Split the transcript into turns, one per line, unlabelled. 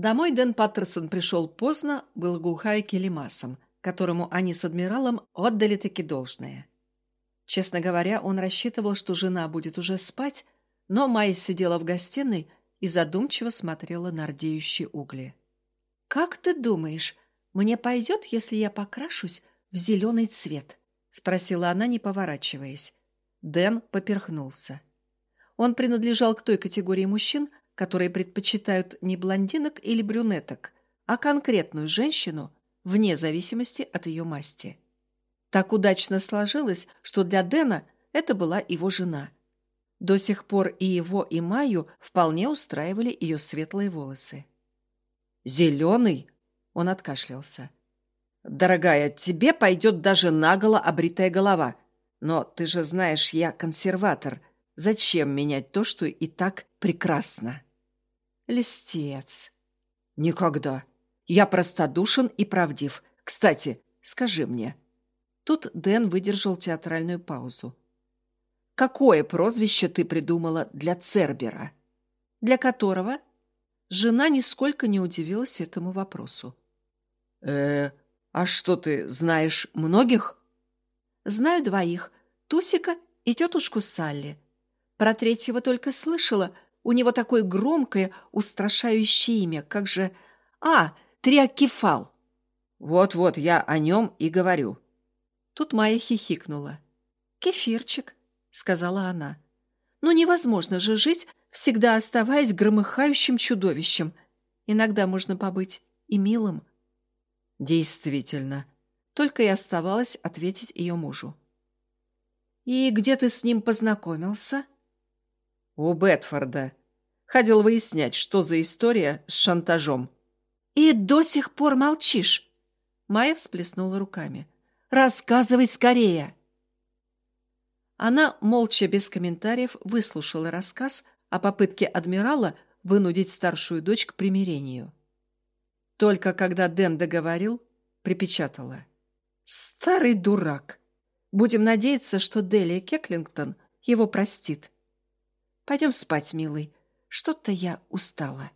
Домой Дэн Паттерсон пришел поздно, благоухая келемасом, которому они с адмиралом отдали таки должное. Честно говоря, он рассчитывал, что жена будет уже спать, но Майя сидела в гостиной и задумчиво смотрела на рдеющие угли. «Как ты думаешь, мне пойдет, если я покрашусь в зеленый цвет?» — спросила она, не поворачиваясь. Дэн поперхнулся. Он принадлежал к той категории мужчин, которые предпочитают не блондинок или брюнеток, а конкретную женщину, вне зависимости от ее масти. Так удачно сложилось, что для Дэна это была его жена. До сих пор и его, и Майю вполне устраивали ее светлые волосы. «Зеленый?» — он откашлялся. «Дорогая, тебе пойдет даже наголо обритая голова. Но ты же знаешь, я консерватор. Зачем менять то, что и так прекрасно?» «Листец». «Никогда. Я простодушен и правдив. Кстати, скажи мне». Тут Дэн выдержал театральную паузу. «Какое прозвище ты придумала для Цербера?» «Для которого?» Жена нисколько не удивилась этому вопросу. э а что ты, знаешь многих?» «Знаю двоих. Тусика и тетушку Салли. Про третьего только слышала. У него такое громкое, устрашающее имя. Как же... А, Триакефал!» «Вот-вот, я о нем и говорю». Тут Майя хихикнула. «Кефирчик», — сказала она. «Ну невозможно же жить, всегда оставаясь громыхающим чудовищем. Иногда можно побыть и милым». «Действительно», — только и оставалось ответить ее мужу. «И где ты с ним познакомился?» «У Бетфорда. Ходил выяснять, что за история с шантажом». «И до сих пор молчишь?» Майя всплеснула руками. «Рассказывай скорее!» Она, молча, без комментариев, выслушала рассказ о попытке адмирала вынудить старшую дочь к примирению. Только когда Дэн договорил, припечатала. «Старый дурак! Будем надеяться, что Делия Кеклингтон его простит. Пойдем спать, милый. Что-то я устала».